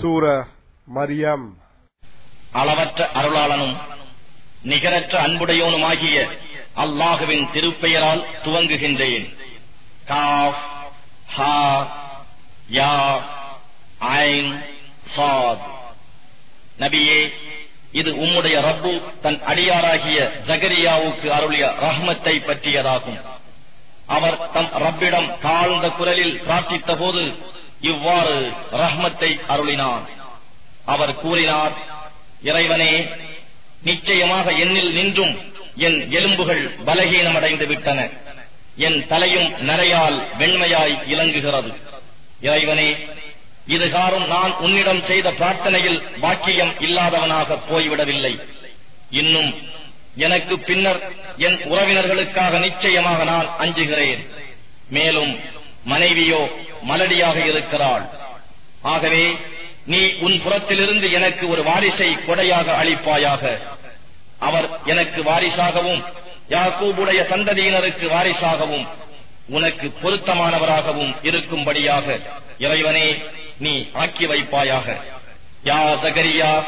சூர மரியம். அளவற்ற அருளாளனும் நிகரற்ற அன்புடையோனுமாகிய அல்லாஹுவின் திருப்பெயரால் துவங்குகின்றேன். காஃப் ஹா யா ஐன் சாத். நபியே இது உம்முடைய ரப்பு தன் அடியாராகிய ஜகரியாவுக்கு அருளிய ரஹ்மத்தை பற்றியதாகும். அவர் தம் ரப்பிடம் தாழ்ந்த குரலில் பிரார்த்தித்த போது இவ்வாறு ரஹ்மத்தை அருளினார் அவர் கூறினார் இறைவனே நிச்சயமாக என்னில் நின்றும் என் எலும்புகள் பலகீனமடைந்து விட்டன என் தலையும் நரையால் வெண்மையாய் இலங்குகிறது. இறைவனே இதுகாரும் நான் உன்னிடம் செய்த பிரார்த்தனையில் பாக்கியம் இல்லாதவனாக போய்விடவில்லை. இன்னும் எனக்கு பின்னர் என் உறவினர்களுக்காக நிச்சயமாக நான் அஞ்சுகிறேன். மேலும் மனைவியோ மலடியாக இருக்கிறாள். ஆகவே நீ உன் புறத்திலிருந்து எனக்கு ஒரு வாரிசை கொடையாக அளிப்பாயாக. அவர் எனக்கு வாரிசாகவும் யாக்கூபுடைய சந்ததியினருக்கு வாரிசாகவும் உனக்கு பொருத்தமானவராகவும் இருக்கும்படியாக இறைவனே நீ ஆக்கி வைப்பாயாக. யா சகரியா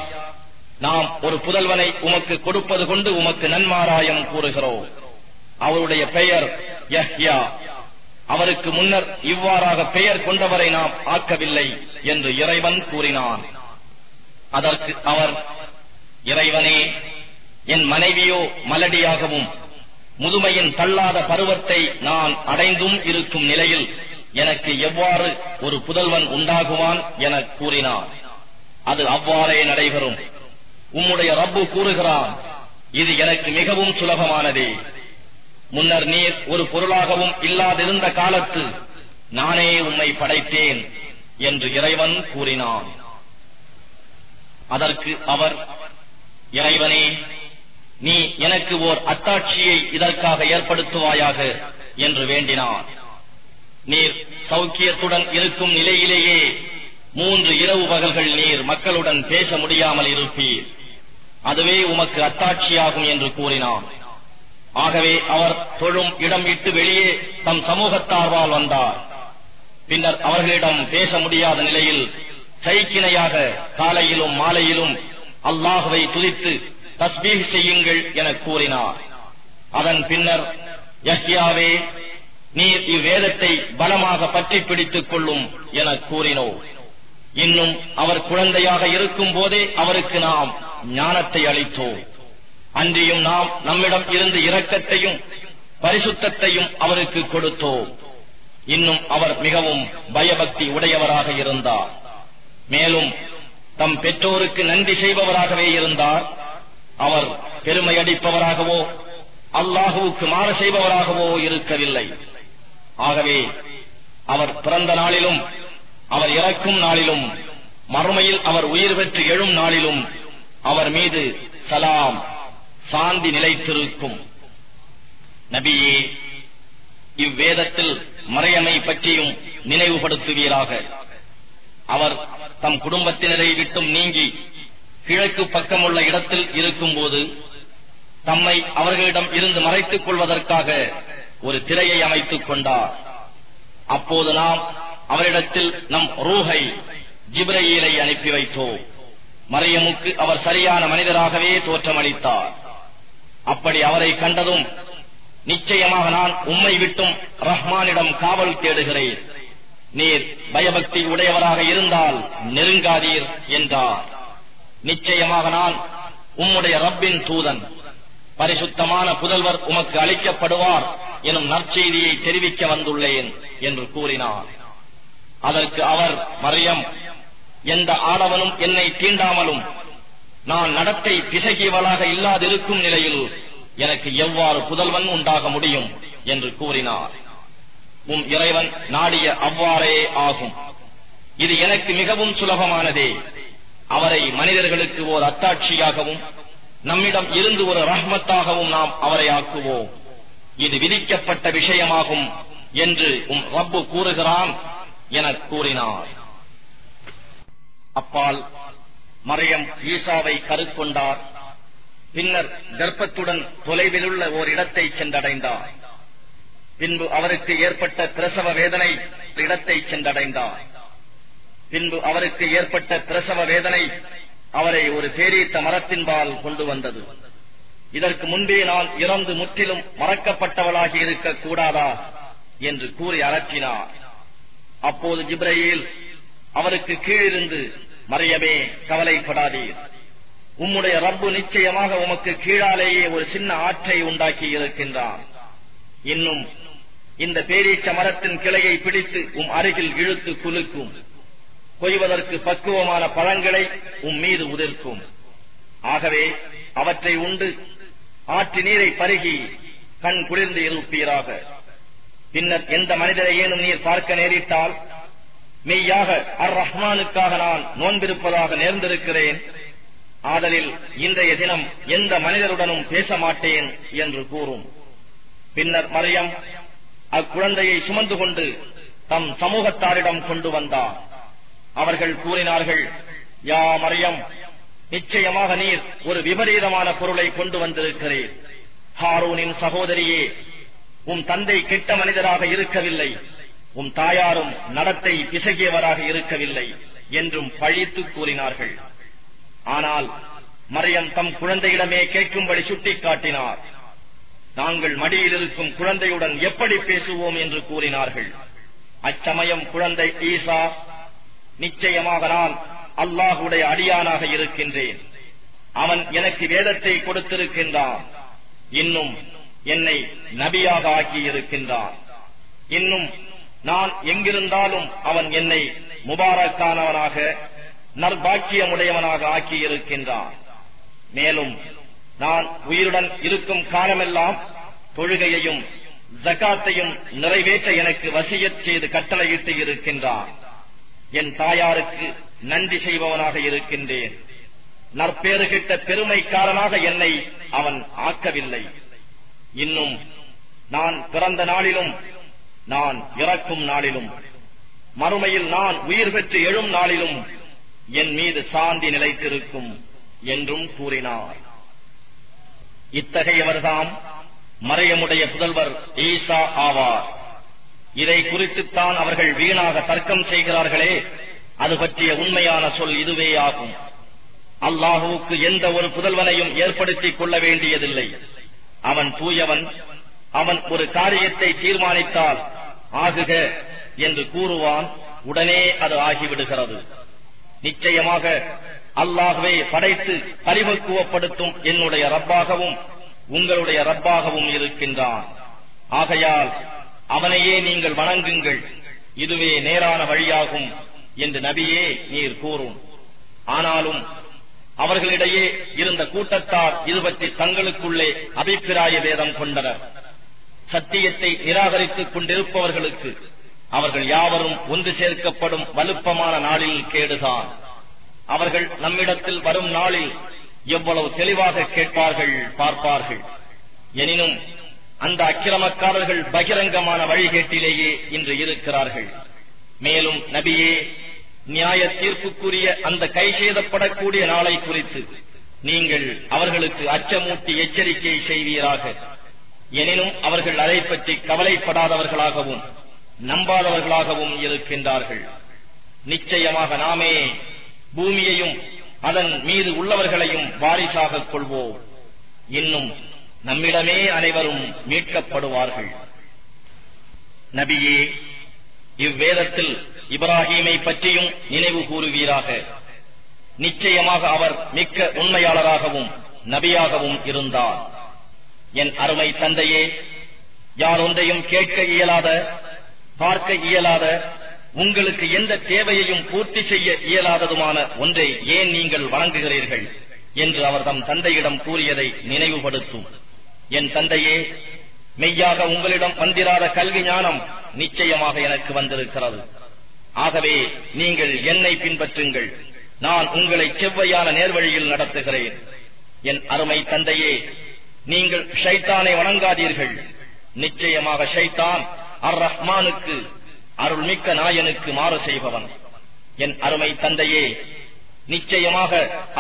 நாம் ஒரு புதல்வனை உமக்கு கொடுப்பது கொண்டு உமக்கு நன்மாராயம் கூறுகிறோம். அவருடைய பெயர் யஹ்யா. அவருக்கு முன்னர் இவ்வாறாக பெயர் கொண்டவரை நாம் ஆக்கவில்லை என்று இறைவன் கூறினான். அதற்கு அவர் இறைவனே என் மனைவியோ மலடியாகவும் முதுமையின் தள்ளாத பருவத்தை நான் அடைந்தும் இருக்கும் நிலையில் எனக்கு எவ்வாறு ஒரு புதல்வன் உண்டாகுவான் என கூறினார் அது அவ்வாறே நடைபெறும். உம்முடைய ரப்பு கூறுகிறான் இது எனக்கு மிகவும் சுலபமானதே. முன்னர் நீர் ஒரு பொருளாகவும் இல்லாதிருந்த காலத்து நானே உம்மை படைத்தேன் என்று இறைவன் கூறினான். அதற்கு அவர் இறைவனே நீ எனக்கு ஓர் அத்தாட்சியை இதற்காக ஏற்படுத்துவாயாக என்று வேண்டினார் நீர் சௌக்கியத்துடன் இருக்கும் நிலையிலேயே மூன்று இரவு பகல்கள் நீர் மக்களுடன் பேச முடியாமல் இருப்பீர். அதுவே உமக்கு அத்தாட்சியாகும் என்று கூறினான். ஆகவே அவர் தொழும் இடம் விட்டு வெளியே தம் சமூகத்தார்வால் வந்தார். பின்னர் அவர்களிடம் பேச முடியாத நிலையில் சைக்கிணையாக காலையிலும் மாலையிலும் அல்லாஹுவை துதித்து தஸ்பீக் செய்யுங்கள் என கூறினார். அதன் பின்னர் யஹ்யாவே நீர் இவ்வேதத்தை பலமாக பற்றி பிடித்துக் கொள்ளும் என கூறினோம். இன்னும் அவர் குழந்தையாக இருக்கும் போதே அவருக்கு நாம் ஞானத்தை அளித்தோம். அன்றியும் நாம் நம்மிடம் இருந்து இரக்கத்தையும் பரிசுத்தத்தையும் அவருக்கு கொடுத்தோம். இன்னும் அவர் மிகவும் பயபக்தி உடையவராக இருந்தார். மேலும் தம் பெற்றோருக்கு நன்றி செய்பவராகவே இருந்தார். அவர் பெருமை அடிப்பவராகவோ அல்லாஹுவுக்கு மாற செய்பவராகவோ இருக்கவில்லை. ஆகவே அவர் பிறந்த நாளிலும் அவர் இறக்கும் நாளிலும் மறுமையில் அவர் உயிர் பெற்று எழும் நாளிலும் அவர் மீது சலாம் சாந்தி நிலைத்திருக்கும். நபியே இவ்வேதத்தில் மறையமை பற்றியும் நினைவுபடுத்துவீராக. அவர் தம் குடும்பத்தினரை விட்டும் நீங்கி கிழக்கு பக்கமுள்ள இடத்தில் இருக்கும்போது தம்மை அவர்களிடம் இருந்து மறைத்துக் கொள்வதற்காக ஒரு திரையை அமைத்துக் கொண்டார். அப்போது நாம் அவரிடத்தில் நம் ரூஹை ஜிப்ரையீலை அனுப்பி வைத்தோம். மறையமுக்கு அவர் சரியான மனிதராகவே தோற்றமளித்தார். அப்படி அவரை கண்டதும் நிச்சயமாக நான் உம்மை விட்டும் ரஹ்மானிடம் காவல் தேடுகிறேன். நீர் பயபக்தி உடையவராக இருந்தால் நெருங்காதீர் என்றார். நிச்சயமாக நான் உம்முடைய ரப்பின் தூதன். பரிசுத்தமான புதல்வர் உமக்கு அளிக்கப்படுவார் எனும் நற்செய்தியை தெரிவிக்க வந்துள்ளேன் என்று கூறினார். அதற்கு அவர் மரியம் எந்த ஆடவனும் என்னை தீண்டாமலும் நான் நடத்தை பிசகியவளாக இல்லாதிருக்கும் நிலையில் எனக்கு எவ்வாறு புதல்வன் உண்டாக முடியும் என்று கூறினார். உம் இறைவன் நாடிய அவ்வாறே ஆகும். இது எனக்கு மிகவும் சுலபமானதே. அவரை மனிதர்களுக்கு ஓர் அத்தாட்சியாகவும் நம்மிடம் இருந்து ஒரு ரஹ்மத்தாகவும் நாம் அவரை ஆக்குவோம். இது விதிக்கப்பட்ட விஷயமாகும் என்று உம் ரப்பு கூறுகிறான் என கூறினார். அப்பால் மறையம் ஈசாவை கருக்கொண்டார். பின்னர் கர்ப்பத்துடன் தொலைவிலுள்ள ஓர் இடத்தை சென்றடைந்தார். பின்பு அவருக்கு ஏற்பட்ட பிரசவ வேதனை இடத்தை சென்றடைந்தார். பின்பு அவருக்கு ஏற்பட்ட பிரசவ வேதனை அவரை ஒரு பேரீத்த மரத்தின்பால் கொண்டு வந்தது. இதற்கு முன்பே நான் இறந்து முற்றிலும் மறக்கப்பட்டவளாகி இருக்க கூடாதா என்று கூறி அலற்றினார். அப்போது ஜிப்ரையில் அவருக்கு கீழிருந்து மறையவே கவலைப்படாதீர். உம்முடைய ரப்பு நிச்சயமாக உமக்கு கீழாலேயே ஒரு சின்ன ஆற்றை உண்டாக்கி இருக்கின்றான். இன்னும் இந்த பேரீச்ச மரத்தின் கிளையை பிடித்து உம் அருகில் இழுத்து குலுக்கும். கொய்வதற்கு பக்குவமான பழங்களை உம் மீது உதிர்க்கும். ஆகவே அவற்றை உண்டு ஆற்று நீரை பருகி கண் குளிர்ந்து இருப்பீராக. பின்னர் எந்த மனிதரை ஏனும் நீர் பார்க்க நேரிட்டால் மெய்யாக அர் ரஹ்மானுக்காக நான் நோன்பிருப்பதாக நேர்ந்திருக்கிறேன். ஆதலில் இன்றைய தினம் எந்த மனிதருடனும் பேச மாட்டேன் என்று கூறும். பின்னர் மரியம் அக்குழந்தையை சுமந்து கொண்டு தம் சமூகத்தாரிடம் கொண்டு வந்தார் அவர்கள் கூறினார்கள் யா மரியம் நிச்சயமாக நீர் ஒரு விபரீதமான பொருளை கொண்டு வந்திருக்கிறீர். ஹாரூனின் சகோதரியே உம் தந்தை கெட்ட மனிதராக இருக்கவில்லை. உம் தாயாரும் நடத்தை பிசகியவராக இருக்கவில்லை என்றும் பழித்து கூறினார்கள். ஆனால் மறையன் தம் குழந்தையிடமே கேட்கும்படி சுட்டிக்காட்டினார். நாங்கள் மடியில் இருக்கும் குழந்தையுடன் எப்படி பேசுவோம் என்று கூறினார்கள். அச்சமயம் குழந்தை ஈசா நிச்சயமாக நான் அல்லாஹுடைய அடியானாக இருக்கின்றேன். அவன் எனக்கு வேதத்தை கொடுத்திருக்கின்றான். இன்னும் என்னை நபியாக ஆக்கியிருக்கின்றான். இன்னும் நான் எங்கிருந்தாலும் அவன் என்னை முபாரக்கானவனாக நற்பாக்கியமுடையவனாக ஆக்கி இருக்கின்றான் மேலும் நான் உயிருடன் இருக்கும் காலமெல்லாம் தொழுகையையும் ஜக்காத்தையும் நிறைவேற்ற எனக்கு வசியத் செய்து கட்டளையிட்டு இருக்கின்றான். என் தாயாருக்கு நன்றி செய்பவனாக இருக்கின்றேன். நற்பேறு கிட்ட பெருமைக்காரனாக என்னை அவன் ஆக்கவில்லை. இன்னும் நான் பிறந்த நாளிலும் நான் இறக்கும் நாளிலும் மறுமையில் நான் உயிர் பெற்று எழும் நாளிலும் என் மீது சாந்தி நிலைத்திருக்கும் என்றும் கூறினார். இத்தகையவர்தாம் மறையமுடைய புதல்வர் ஈசா ஆவார். இதை குறித்துத்தான் அவர்கள் வீணாக தர்க்கம் செய்கிறார்களே அது பற்றிய உண்மையான சொல் இதுவே ஆகும். அல்லாஹுவுக்கு எந்த ஒரு புதல்வனையும் ஏற்படுத்திக் கொள்ள வேண்டியதில்லை. அவன் தூயவன் அவன் ஒரு காரியத்தை தீர்மானித்தால் ஆகுக என்று கூறுவான் உடனே அது ஆகிவிடுகிறது. நிச்சயமாக அல்லாகவே படைத்து பரிபக்குவப்படுத்தும் என்னுடைய ரப்பாகவும் உங்களுடைய ரப்பாகவும் இருக்கின்றான். ஆகையால் அவனையே நீங்கள் வணங்குங்கள். இதுவே நேரான வழியாகும் என்று நபியே நீர் கூறும். ஆனாலும் அவர்களிடையே இருந்த கூட்டத்தார் இது பற்றி தங்களுக்குள்ளே அபிப்பிராய வேதம் கொண்டனர். சத்தியத்தை நிராகரித்துக் கொண்டிருப்பவர்களுக்கு அவர்கள் யாவரும் ஒன்று சேர்க்கப்படும் வலுப்பமான நாளில் கேடுதான். அவர்கள் நம்மிடத்தில் வரும் நாளில் எவ்வளவு தெளிவாக கேட்பார்கள் பார்ப்பார்கள். எனினும் அந்த அக்கிரமக்காரர்கள் பகிரங்கமான வழிகேட்டிலேயே இன்று இருக்கிறார்கள். மேலும் நபியே நியாய தீர்ப்புக்குரிய அந்த கை செய்தப்படக்கூடிய நாளை குறித்து நீங்கள் அவர்களுக்கு அச்சமூட்டி எச்சரிக்கை செய்வீராக. எனினும் அவர்கள் அதை பற்றி கவலைப்படாதவர்களாகவும் நம்பாதவர்களாகவும் இருக்கின்றார்கள். நிச்சயமாக நாமே பூமியையும் அதன் மீது உள்ளவர்களையும் வாரிசாக கொள்வோம். இன்னும் நம்மிடமே அனைவரும் மீட்கப்படுவார்கள். நபியே இவ்வேதத்தில் இப்ராஹீமை பற்றியும் நினைவு கூறுவீராக. நிச்சயமாக அவர் மிக்க உண்மையாளராகவும் நபியாகவும் இருந்தார். என் அருமை தந்தையே யார் ஒன்றையும் கேட்க இயலாத பார்க்க இயலாத உங்களுக்கு எந்த தேவையையும் பூர்த்தி செய்ய இயலாததுமான ஒன்றை ஏன் நீங்கள் வழங்குகிறீர்கள் என்று அவர் தம் தந்தையிடம் கூறியதை நினைவுபடுத்தும். என் தந்தையே மெய்யாக உங்களிடம் வந்திராத கல்வி ஞானம் நிச்சயமாக எனக்கு வந்திருக்கிறது. ஆகவே நீங்கள் என்னை பின்பற்றுங்கள். நான் உங்களை செவ்வையான நேர்வழியில் நடத்துகிறேன். என் அருமை தந்தையே நீங்கள் ஷைத்தானை வணங்காதீர்கள். நிச்சயமாக ஷைத்தான் அர் ரஹ்மானுக்கு அருள்மிக்க நாயனுக்கு மாறு செய்பவன். என் அருமை தந்தையே நிச்சயமாக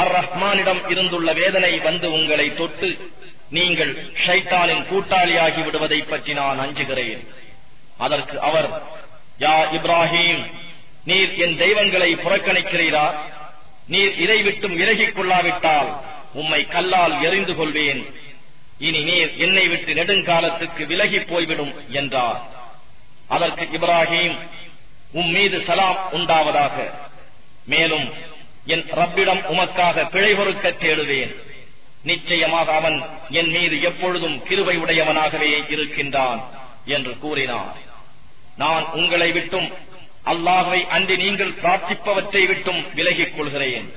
அர் ரஹ்மானிடம் இருந்துள்ள வேதனை வந்து உங்களை தொட்டு நீங்கள் ஷைத்தானின் கூட்டாளியாகி விடுவதை பற்றி நான் அஞ்சுகிறேன். அதற்கு அவர் யா இப்ராஹிம் நீர் என் தெய்வங்களை புறக்கணிக்கிறீரா? நீர் இதை விட்டும் விலகிக் கொள்ளாவிட்டால் உம்மை கல்லால் எறிந்து கொள்வேன். இனி நீர் என்னை விட்டு நெடுங்காலத்துக்கு விலகி போய்விடும் என்றார். அதற்கு இப்ராஹிம் உம் மீது சலாம் உண்டாவதாக. மேலும் என் ரப்பிடம் உமக்காக பிழை பொறுக்க தேடுவேன். நிச்சயமாக அவன் என் மீது எப்பொழுதும் கிருவை உடையவனாகவே இருக்கின்றான் என்று கூறினார். நான் உங்களை விட்டும் அல்லாஹை அன்றி நீங்கள் பிரார்த்திப்பவற்றை விட்டும் விலகிக் கொள்கிறேன்.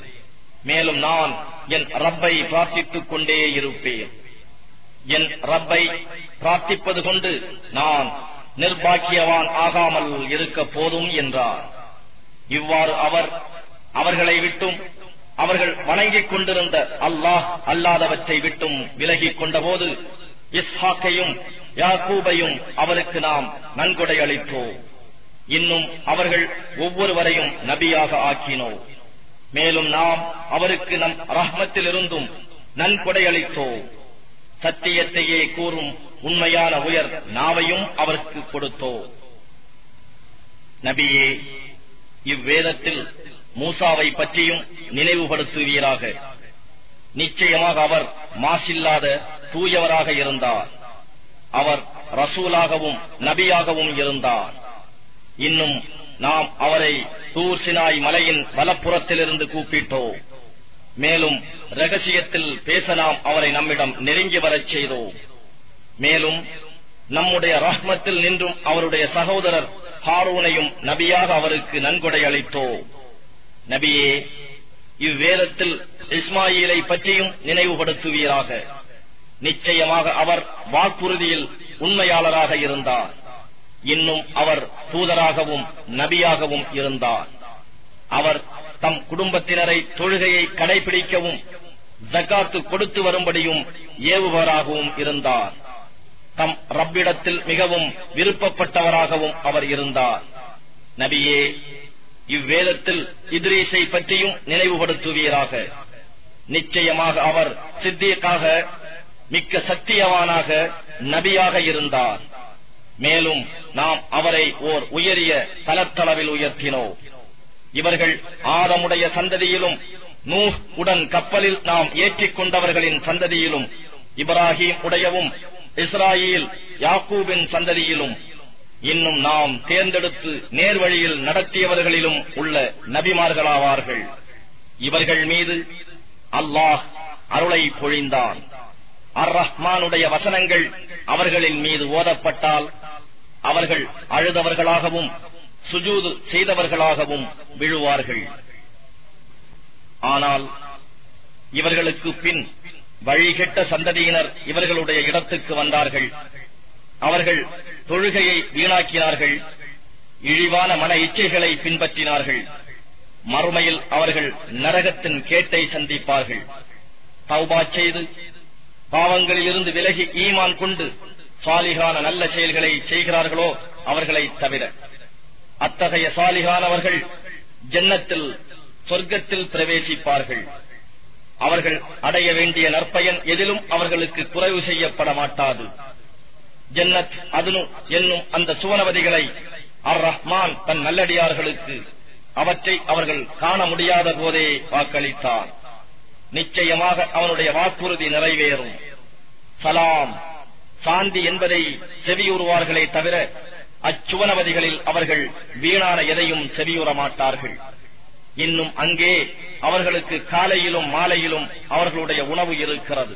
மேலும் நான் என் ரப்பை பிரார்த்தித்துக் கொண்டே இருப்பேன். என் ரப்பை பிரார்த்திப்பது கொண்டு நான் நிர்பாக்கியவான் ஆகாமல் இருக்க போதும் என்றார். இவ்வாறு அவர் அவர்களை விட்டும் அவர்கள் வணங்கிக் கொண்டிருந்த அல்லாஹ் அல்லாதவற்றை விட்டும் விலகிக் கொண்டபோது இஸ்ஹாக்கையும் யாக்கூபையும் அவருக்கு நாம் நன்கொடை அளித்தோம். இன்னும் அவர்கள் ஒவ்வொருவரையும் நபியாக ஆக்கினோம். மேலும் நாம் அவருக்கு நம் ரஹ்மத்திலிருந்தும் நன்கொடை அளித்தோம். சத்தியத்தையே கூறும் உண்மையான உயர் நாவையும் அவருக்கு கொடுத்தோம் நபியே இவ்வேதத்தில் மூசாவை பற்றியும் நினைவுபடுத்துவீராக. நிச்சயமாக அவர் மாசில்லாத தூயவராக இருந்தார். அவர் ரசூலாகவும் நபியாகவும் இருந்தார். இன்னும் நாம் அவரை தூர் சினாய் மலையின் வலப்புறத்திலிருந்து கூப்பிட்டோம். மேலும் ரகசியத்தில் பேசலாம் அவரை நம்மிடம் நெருங்கி வரச் செய்தோம். மேலும் நம்முடைய ரஹ்மத்தில் நின்றும் அவருடைய சகோதரர் ஹாரூனையும் நபியாக அவருக்கு நன்கொடை அளித்தோம். நபியே இவ்வேதத்தில் இஸ்மாயிலை பற்றியும் நினைவுபடுத்துவீராக. நிச்சயமாக அவர் வாக்குறுதியில் உண்மையாளராக இருந்தார். இன்னும் அவர் தூதராகவும் நபியாகவும் இருந்தார். அவர் தம் குடும்பத்தினரை தொழுகையை கடைபிடிக்கவும் ஜக்காத்து கொடுத்து வரும்படியும் ஏவுபவராகவும் இருந்தார். தம் ரப்பிடத்தில் மிகவும் விருப்பப்பட்டவராகவும் அவர் இருந்தார். நபியே இவ்வேதத்தில் இத்ரீஸை பற்றியும் நினைவுபடுத்துவீராக. நிச்சயமாக அவர் சித்தியக்காக மிக்க சத்தியவானாக நபியாக இருந்தார். மேலும் நாம் அவரை ஓர் உயரிய தலத்தளவில் உயர்த்தினோம். இவர்கள் ஆதமுடைய சந்ததியிலும் நூ உடன் கப்பலில் நாம் ஏற்றிக் கொண்டவர்களின் சந்ததியிலும் இப்ராஹிம் உடையவும் இஸ்ராயில் யாக்கூபின் சந்ததியிலும் இன்னும் நாம் தேர்ந்தெடுத்து நேர்வழியில் நடத்தியவர்களிலும் உள்ள நபிமார்களாவார்கள். இவர்கள் மீது அல்லாஹ் அருளை பொழிந்தான். அர் ரஹ்மானுடைய வசனங்கள் அவர்களின் மீது ஓதப்பட்டால் அவர்கள் அழுதவர்களாகவும் சுஜூது செய்தவர்களாகவும் விழுவார்கள். ஆனால் இவர்களுக்கு பின் வழிகெட்ட சந்ததியினர் இவர்களுடைய இடத்துக்கு வந்தார்கள். அவர்கள் தொழுகையை வீணாக்கினார்கள். இழிவான மன இச்சைகளை பின்பற்றினார்கள். மறுமையில் அவர்கள் நரகத்தின் கேட்டை சந்திப்பார்கள். தௌபா செய்து பாவங்களிலிருந்து விலகி ஈமான் கொண்டு சாலிகான நல்ல செயல்களை செய்கிறார்களோ அவர்களை தவிர. அத்தகைய சாலிகானவர்கள் ஜன்னத்தில் சொர்க்கத்தில் பிரவேசிப்பார்கள். அவர்கள் அடைய வேண்டிய நற்பயன் எதிலும் அவர்களுக்கு குறைவு செய்யப்பட மாட்டாது. ஜன்னத் அதுனு என்னும் அந்த சுவனவதிகளை அர் ரஹ்மான் தன் நல்லடியார்களுக்கு அவற்றை அவர்கள் காண முடியாத போதே வாக்களித்தார். நிச்சயமாக அவனுடைய வாக்குறுதி நிறைவேறும். சலாம் சாந்தி என்பதை செவியுறுவார்களே தவிர அச்சுவனவதிகளில் அவர்கள் வீணான எதையும் செவியுற மாட்டார்கள் இன்னும் அங்கே அவர்களுக்கு காலையிலும் மாலையிலும் அவர்களுடைய உணவு இருக்கிறது.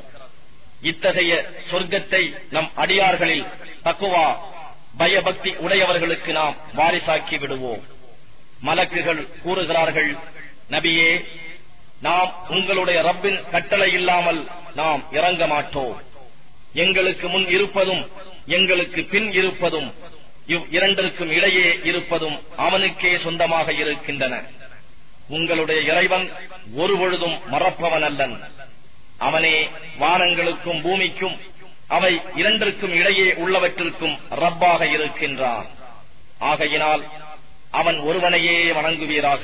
இத்தகைய சொர்க்கத்தை நம் அடியார்களில் தக்குவா பயபக்தி உடையவர்களுக்கு நாம் வாரிசாக்கி விடுவோம். மலக்குகள் கூறுகிறார்கள் நபியே நாம் உங்களுடைய ரப்பின் கட்டளை இல்லாமல் நாம் இறங்க மாட்டோம். எங்களுக்கு முன் இருப்பதும் எங்களுக்கு பின் இருப்பதும் இவ் இரண்டிற்கும் இடையே இருப்பதும் அவனுக்கே சொந்தமாக இருக்கின்றன. உங்களுடைய இறைவன் ஒரு பொழுதும் மறப்பவன் அல்லன் அவனே வானங்களுக்கும் பூமிக்கும் அவை இரண்டிற்கும் இடையே உள்ளவற்றிற்கும் ரப்பாக இருக்கின்றான். ஆகையினால் அவன் ஒருவனையே வணங்குவீராக.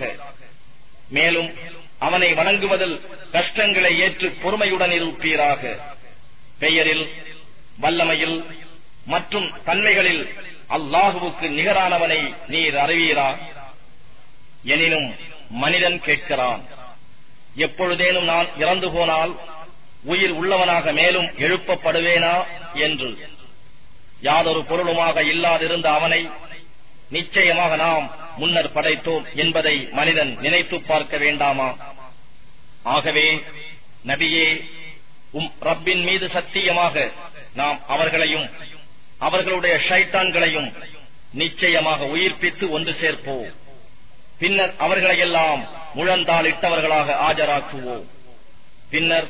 மேலும் அவனை வணங்குவதில் கஷ்டங்களை ஏற்று பொறுமையுடன் இருப்பீராக. பெயரில் வல்லமையில் மற்றும் தன்மைகளில் அல்லாஹுவுக்கு நிகரானவனை நீர் அறிவீரா? எனினும் மனிதன் கேட்கிறான். எப்பொழுதேனும் நான் இறந்து போனால் உயிர் உள்ளவனாக மேலும் எழுப்பப்படுவேனா என்று. யாதொரு பொருளுமாக இல்லாதிருந்த அவனை நிச்சயமாக நாம் முன்னர் படைத்தோம் என்பதை மனிதன் நினைத்து பார்க்க வேண்டாமா? ஆகவே நபியே உம் ரப்பின் மீது சத்தியமாக நாம் அவர்களையும் அவர்களுடைய ஷைத்தான்களையும் நிச்சயமாக உயிர்ப்பித்து ஒன்று சேர்ப்போம். பின்னர் அவர்களையெல்லாம் முழந்தாளிட்டவர்களாக ஆஜராக்குவோம். பின்னர்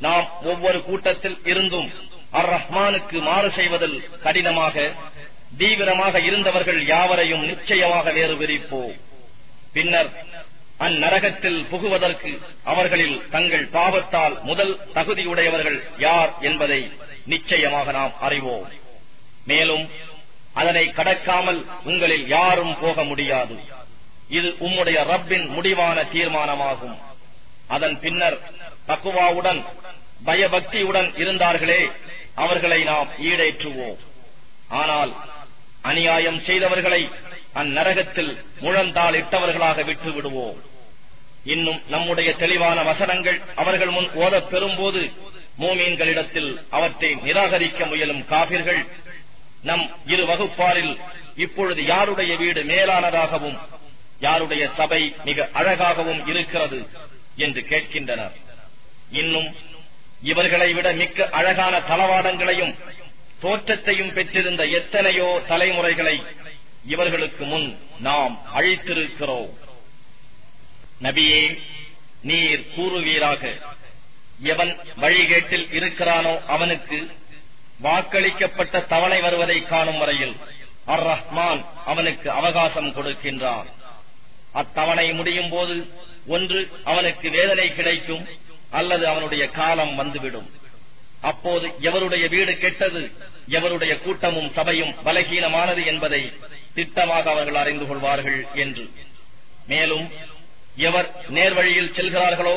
நாம் ஒவ்வொரு கூட்டத்தில் இருந்தும் அர் ரஹ்மானுக்கு மாறு செய்வதில் கடினமாக தீவிரமாக இருந்தவர்கள் யாவரையும் நிச்சயமாக வேறு விரிப்போம் பின்னர் அந்நரகத்தில் புகுவதற்கு அவர்களில் தங்கள் பாவத்தால் முதல் தகுதியுடையவர்கள் யார் என்பதை நிச்சயமாக நாம் அறிவோம். மேலும் அதனை கடக்காமல் உங்களில் யாரும் போக முடியாது. இது உம்முடைய ரப்பின் முடிவான தீர்மானமாகும். அதன் பின்னர் தக்குவாவுடன் பயபக்தியுடன் இருந்தார்களே அவர்களை நாம் ஈடேற்றுவோம். ஆனால் அநியாயம் செய்தவர்களை அந்நரகத்தில் முழந்தாள் இட்டவர்களாக விட்டு விடுவோம் இன்னும் நம்முடைய தெளிவான வசனங்கள் அவர்கள் முன் ஓதப் பெறும்போது மூமீன்களிடத்தில் அவற்றை நிராகரிக்க முயலும் காபிர்கள் நம் இரு வகுப்பாரில் இப்பொழுது யாருடைய வீடு மேலானதாகவும் யாருடைய சபை மிக அழகாகவும் இருக்கிறது என்று கேட்கின்றனர். இன்னும் இவர்களை விட மிக்க அழகான தளவாடங்களையும் தோற்றத்தையும் பெற்றிருந்த எத்தனையோ தலைமுறைகளை இவர்களுக்கு முன் நாம் அழித்திருக்கிறோம். நபியே நீர் கூறுவீராக. எவன் வழிகேட்டில் இருக்கிறானோ அவனுக்கு வாக்களிக்கப்பட்ட தவணை வருவதை காணும் வரையில் அர் ரஹ்மான் அவனுக்கு அவகாசம் கொடுக்கின்றான். அத்தவணை முடியும் போது ஒன்று அவனுக்கு வேதனை கிடைக்கும் அல்லது அவனுடைய காலம் வந்துவிடும். அப்போது எவருடைய வீடு கெட்டது எவருடைய கூட்டமும் சபையும் பலகீனமானது என்பதை திட்டமாக அவர்கள் அறிந்து கொள்வார்கள் என்று. மேலும் எவர் நேர்வழியில் செல்கிறார்களோ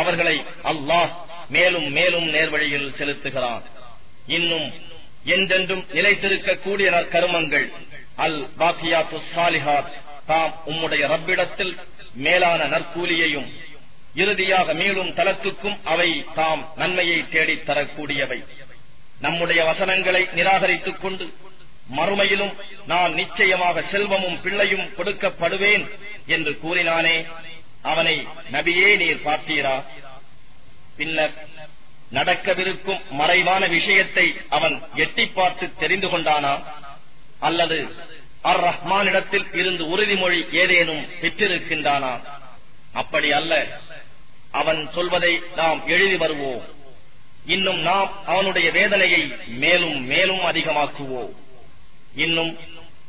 அவர்களை அல்லாஹ் மேலும் மேலும் நேர்வழியில் செலுத்துகிறான். இன்னும் என்றென்றும் நிலைத்திருக்கக்கூடிய நற்கருமங்கள் அல் பாக்கியாத்து சாலிஹாத். தாம் உம்முடைய ரப்பிடத்தில் மேலான நற்கூலியையும் இறுதியாக மீளும் தலத்துக்கும் அவை தாம் நன்மையை தேடித் தரக்கூடியவை. நம்முடைய வசனங்களை நிராகரித்துக் கொண்டு மறுமையிலும் நான் நிச்சயமாக செல்வமும் பிள்ளையும் கொடுக்கப்படுவேன் என்று கூறினானே அவனை நபியே நீர் பார்த்தீரா? பின்னர் நடக்கவிருக்கும் மறைவான விஷயத்தை அவன் எட்டி பார்த்து தெரிந்து கொண்டானா? அல்லது அர் ரஹ்மானிடத்தில் இருந்து உறுதிமொழி ஏதேனும் பெற்றிருக்கின்றானா? அப்படி அல்ல. அவன் சொல்வதை நாம் எழுதி வருவோம். இன்னும் நாம் அவனுடைய வேதனையை மேலும் மேலும் அதிகமாக்குவோம். இன்னும்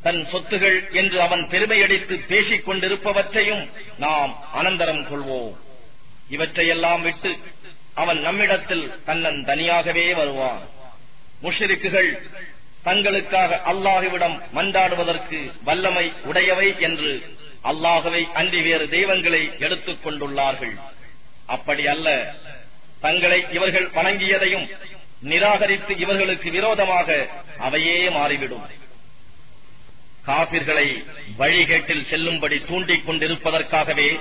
தன் சொத்துகள் என்று அவன் பெருமையடித்து பேசிக் கொண்டிருப்பவற்றையும் நாம் அனந்தரம் கொள்வோம். இவற்றையெல்லாம் விட்டு அவன் நம்மிடத்தில் தன்னன் தனியாகவே வருவான். முஷிரிக்குகள் தங்களுக்காக அல்லாஹுவிடம் மன்றாடுவதற்கு வல்லமை உடையவை என்று அல்லாஹுவை அன்றி வேறு தெய்வங்களை எடுத்துக் கொண்டுள்ளார்கள். அப்படி அல்ல தங்களை இவர்கள் வணங்கியதையும் நிராகரித்து இவர்களுக்கு விரோதமாக அவையே மாறிவிடும். காபிர்களை வழிகேட்டில் செல்லும்படி தூண்டிக் கொண்டிருப்பதற்காகவே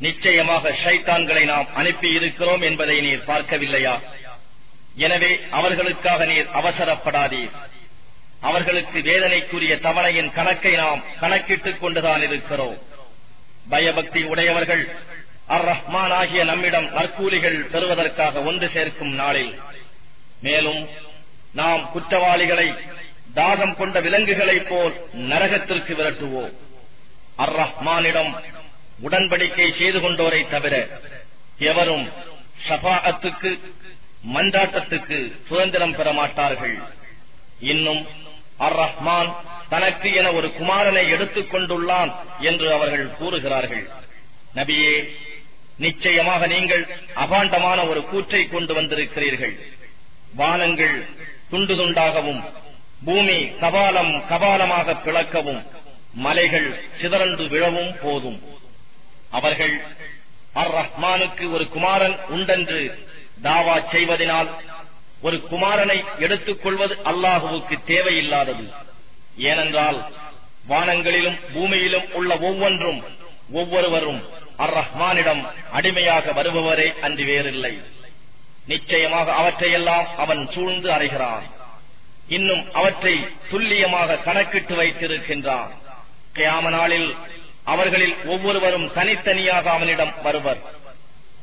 நிச்சயமாக ஷைத்தான்களை நாம் அனுப்பி இருக்கிறோம் என்பதை நீர் பார்க்கவில்லையா? எனவே அவர்களுக்காக நீர் அவசரப்படாதீர். அவர்களுக்கு வேதனைக்குரிய தவணையின் கணக்கை நாம் கணக்கிட்டுக் கொண்டுதான் இருக்கிறோம். பயபக்தி உடையவர்கள் அர் ரஹ்மான் ஆகிய நம்மிடம் நற்கூலிகள் பெறுவதற்காக ஒன்று சேர்க்கும் நாளில். மேலும் நாம் குற்றவாளிகளை தாகம் கொண்ட விலங்குகளைப் போல் நரகத்திற்கு விரட்டுவோம். அர் ரஹ்மானிடம் உடன்படிக்கை செய்து கொண்டோரை தவிர எவரும் ஷபாகத்துக்கு மன்றாட்டத்துக்கு சுதந்திரம் பெற மாட்டார்கள். இன்னும் அர் ரஹ்மான் தனக்கு என ஒரு குமாரனை எடுத்துக் கொண்டுள்ளான் என்று அவர்கள் கூறுகிறார்கள். நபியே நிச்சயமாக நீங்கள் அபாண்டமான ஒரு கூற்றை கொண்டு வந்திருக்கிறீர்கள். வானங்கள் துண்டு துண்டாகவும் பூமி கபாலம் கபாலமாக பிளக்கவும் மலைகள் சிதறண்டு விழவும் போதும். அவர்கள் அர் ரஹ்மானுக்கு ஒரு குமாரன் உண்டென்று தாவா செய்வதனால் ஒரு குமாரனை எடுத்துக் கொள்வது அல்லாஹுவுக்கு தேவையில்லாதது. ஏனென்றால் வானங்களிலும் பூமியிலும் உள்ள ஒவ்வொன்றும் ஒவ்வொருவரும் அர் ரஹ்மானிடம் அடிமையாக வருபவரே அன்று வேறில்லை. நிச்சயமாக அவற்றையெல்லாம் அவன் சூழ்ந்து அறைகிறான். இன்னும் அவற்றை துல்லியமாக கணக்கிட்டு வைத்திருக்கின்றான். கியாம நாளில் அவர்களில் ஒவ்வொருவரும் தனித்தனியாக அவனிடம் வருவர்.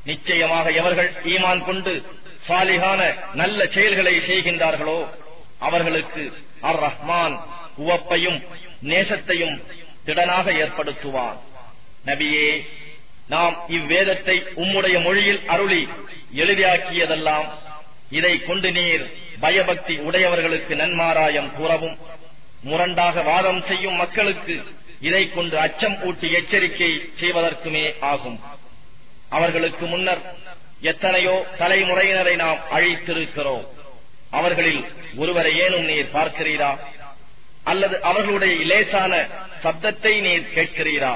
நிச்சயமாக எவர்கள் ஈமான் கொண்டு சாலிகான நல்ல செயல்களை செய்கின்றார்களோ அவர்களுக்கு அர் ரஹ்மான் உவப்பையும் நேசத்தையும் திடனாக ஏற்படுத்துவான். நபியே நாம் இவ்வேதத்தை உம்முடைய மொழியில் அருளி எளிதாக்கியதெல்லாம் இதை கொண்டு நீர் பயபக்தி உடையவர்களுக்கு நன்மாராயம் கூறவும் முரண்டாக வாதம் செய்யும் மக்களுக்கு இதை கொண்டு அச்சம் ஊட்டி எச்சரிக்கை செய்வதற்குமே ஆகும். அவர்களுக்கு முன்னர் எத்தனையோ தலைமுறையினரை நாம் அழித்திருக்கிறோம். அவர்களில் ஒருவரை ஏனும் நீர் பார்க்கிறீரா? அல்லது அவர்களுடைய லேசான சப்தத்தை நீர் கேட்கிறீரா?